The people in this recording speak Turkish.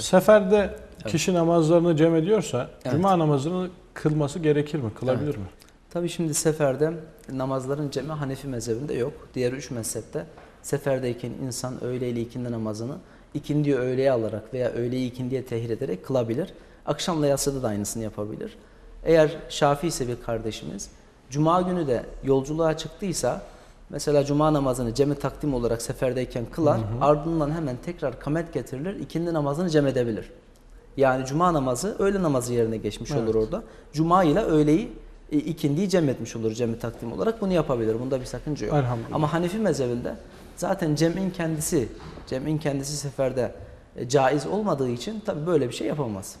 Seferde kişi namazlarını cem ediyorsa Evet. cuma namazını kılması gerekir mi? Kılabilir mi? Tabii şimdi seferde namazların cemi Hanefi mezhebinde yok. Diğer üç mezhepte seferdeyken insan öğle ile ikindi namazını ikindiyi öğleye alarak veya öğleyi ikindiye tehir ederek kılabilir. Akşamla yatsıda da aynısını yapabilir. Eğer Şafii ise bir kardeşimiz Cuma günü de yolculuğa çıktıysa mesela Cuma namazını ceme takdim olarak seferdeyken kılar ardından hemen tekrar kamet getirilir ikindi namazını cem edebilir. Yani Cuma namazı öğle namazı yerine geçmiş olur orada. Cuma ile öğleyi e, ikindiyi cem etmiş olur cemi takdim olarak. Bunu yapabilir. Bunda bir sakınca yok. Ama Hanefi mezhebinde zaten cem'in kendisi, cem'in kendisi seferde e, caiz olmadığı için tabii böyle bir şey yapamaz.